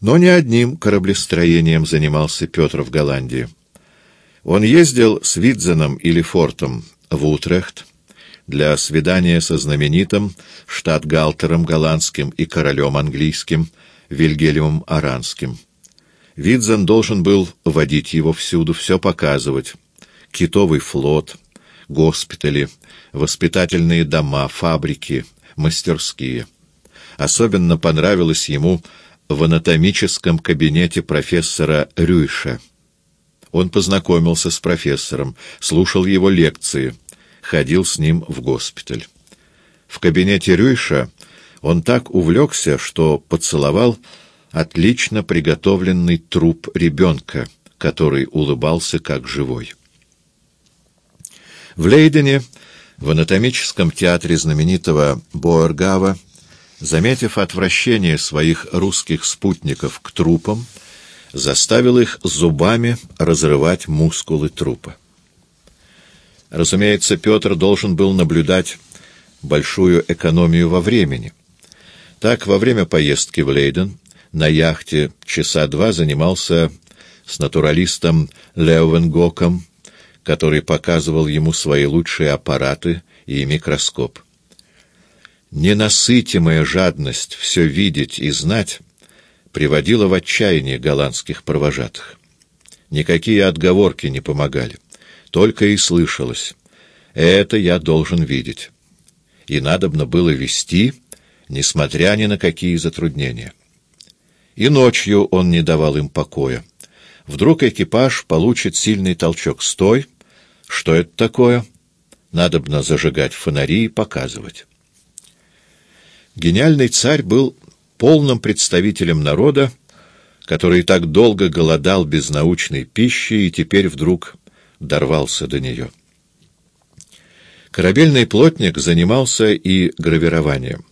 Но не одним кораблестроением занимался Петр в Голландии. Он ездил с Видзеном или Фортом в Утрехт для свидания со знаменитым штатгалтером голландским и королем английским Вильгельмом Аранским. Видзен должен был водить его всюду, все показывать. Китовый флот, госпитали, воспитательные дома, фабрики, мастерские. Особенно понравилось ему в анатомическом кабинете профессора Рюйша. Он познакомился с профессором, слушал его лекции, ходил с ним в госпиталь. В кабинете Рюйша он так увлекся, что поцеловал отлично приготовленный труп ребенка, который улыбался как живой. В Лейдене, в анатомическом театре знаменитого Боергава, заметив отвращение своих русских спутников к трупам, заставил их зубами разрывать мускулы трупа. Разумеется, Петр должен был наблюдать большую экономию во времени. Так, во время поездки в Лейден на яхте часа два занимался с натуралистом Леовенгоком, который показывал ему свои лучшие аппараты и микроскоп. Ненасытимая жадность все видеть и знать приводила в отчаяние голландских провожатых. Никакие отговорки не помогали, только и слышалось. Это я должен видеть. И надобно было вести, несмотря ни на какие затруднения. И ночью он не давал им покоя. Вдруг экипаж получит сильный толчок. «Стой! Что это такое?» Надобно зажигать фонари и показывать. Гениальный царь был полным представителем народа, который так долго голодал без научной пищи и теперь вдруг дорвался до нее. Корабельный плотник занимался и гравированием.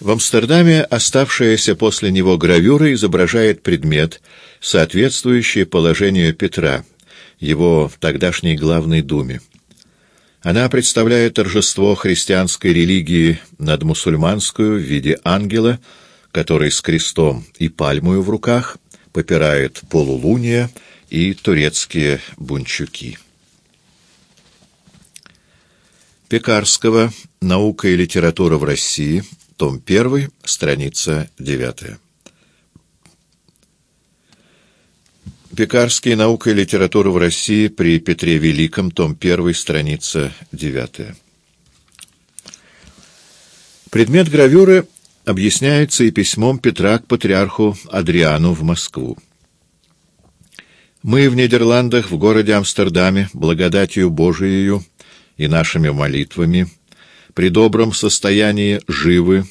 В Амстердаме оставшаяся после него гравюра изображает предмет, соответствующий положению Петра, его тогдашней главной думе. Она представляет торжество христианской религии над мусульманскую в виде ангела, который с крестом и пальмою в руках попирает полулуния и турецкие бунчуки. Пекарского «Наука и литература в России», том 1, страница 9. Пекарский «Наука и литература в России» при Петре Великом, том 1, страница 9. Предмет гравюры объясняется и письмом Петра к патриарху Адриану в Москву. Мы в Нидерландах, в городе Амстердаме, благодатью Божией и нашими молитвами, при добром состоянии живы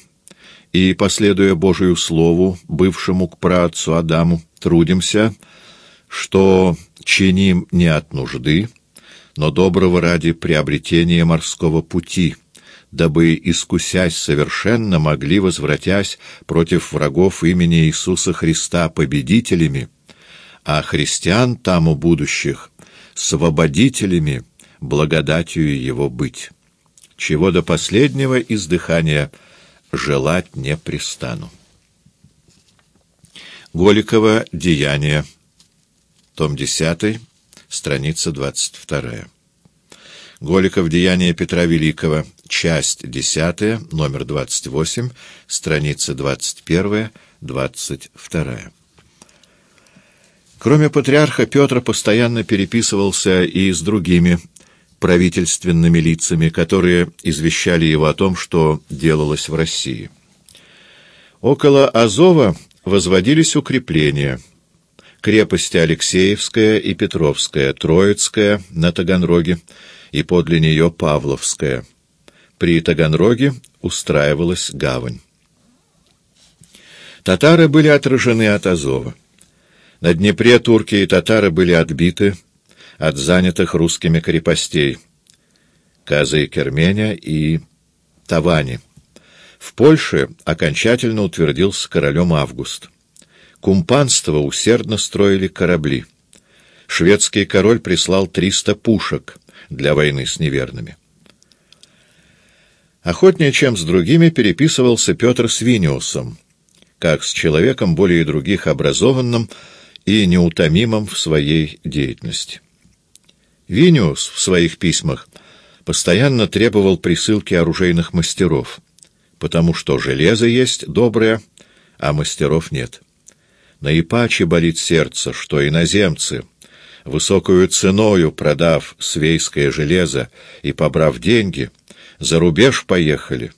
и, последуя Божию Слову, бывшему к праотцу Адаму, трудимся — что чиним не от нужды, но доброго ради приобретения морского пути, дабы, искусясь совершенно, могли, возвратясь против врагов имени Иисуса Христа победителями, а христиан там у будущих свободителями, благодатью его быть, чего до последнего издыхания желать не пристану. Голикова «Деяния» том 10, страница 22. Голиков «Деяния Петра Великого», часть 10, номер 28, страница 21-22. Кроме патриарха, Петр постоянно переписывался и с другими правительственными лицами, которые извещали его о том, что делалось в России. Около Азова возводились укрепления – крепости Алексеевская и Петровская, Троицкая на Таганроге и подле нее Павловская. При Таганроге устраивалась гавань. Татары были отражены от Азова. На Днепре турки и татары были отбиты от занятых русскими крепостей Казы и Керменя и Тавани. В Польше окончательно утвердился королем Август. Кумпанство усердно строили корабли. Шведский король прислал 300 пушек для войны с неверными. Охотнее, чем с другими, переписывался Петр с Виниусом, как с человеком более других образованным и неутомимым в своей деятельности. Виниус в своих письмах постоянно требовал присылки оружейных мастеров, потому что железо есть доброе, а мастеров нет. Наипаче болит сердце, что иноземцы, высокую ценою продав свейское железо и побрав деньги, за рубеж поехали,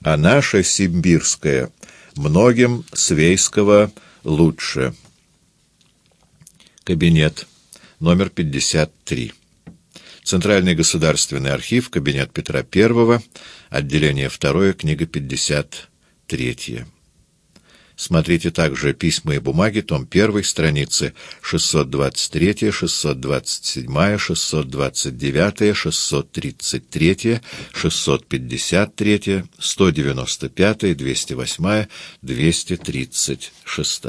а наше симбирское многим свейского лучше. Кабинет номер 53. Центральный государственный архив, кабинет Петра I, отделение 2, книга 53. Смотрите также «Письма и бумаги», том 1, страницы 623, 627, 629, 633, 653, 195, 208, 236.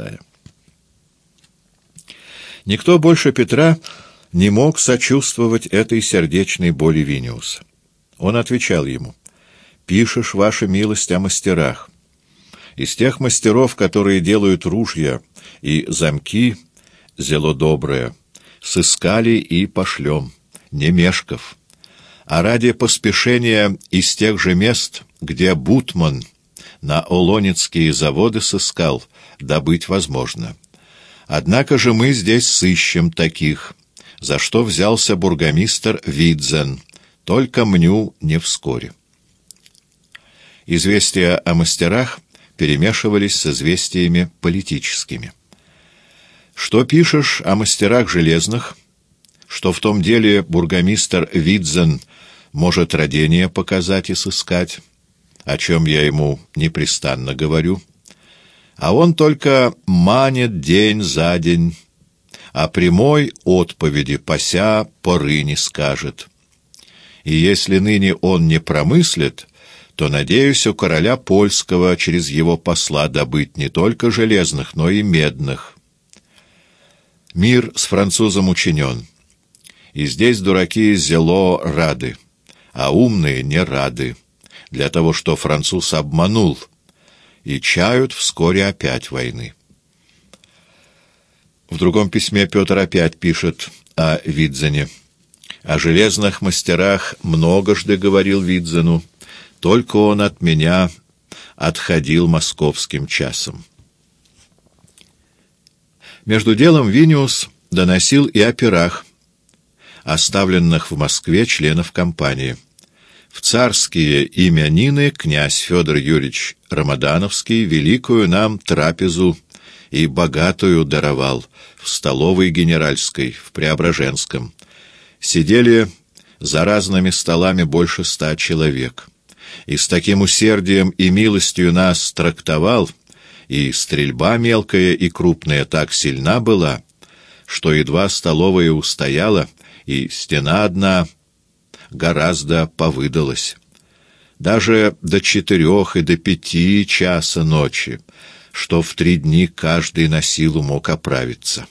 Никто больше Петра не мог сочувствовать этой сердечной боли Виниуса. Он отвечал ему, «Пишешь, ваша милость, о мастерах. Из тех мастеров, которые делают ружья и замки, зело доброе, сыскали и пошлем, не мешков. А ради поспешения из тех же мест, где Бутман на Олонецкие заводы сыскал, добыть возможно. Однако же мы здесь сыщем таких, за что взялся бургомистр Видзен, только мню не вскоре. Известия о мастерах перемешивались с известиями политическими. Что пишешь о мастерах железных, что в том деле бургомистр Видзен может родение показать и сыскать, о чем я ему непрестанно говорю, а он только манит день за день, а прямой отповеди пося поры не скажет. И если ныне он не промыслит, то, надеюсь, у короля польского через его посла добыть не только железных, но и медных. Мир с французом учинен, и здесь дураки зело рады, а умные не рады, для того, что француз обманул, и чают вскоре опять войны. В другом письме Петр опять пишет о Видзене. О железных мастерах многожды говорил Видзену, только он от меня отходил московским часом. Между делом Виниус доносил и о пирах, оставленных в Москве членов компании. В царские именины князь Федор Юрьевич Рамадановский великую нам трапезу и богатую даровал в столовой генеральской в Преображенском. Сидели за разными столами больше ста человек. И с таким усердием и милостью нас трактовал, и стрельба мелкая и крупная так сильна была, что едва столовая устояла, и стена одна гораздо повыдалась. Даже до четырех и до пяти часа ночи что в три дни каждый на силу мог оправиться.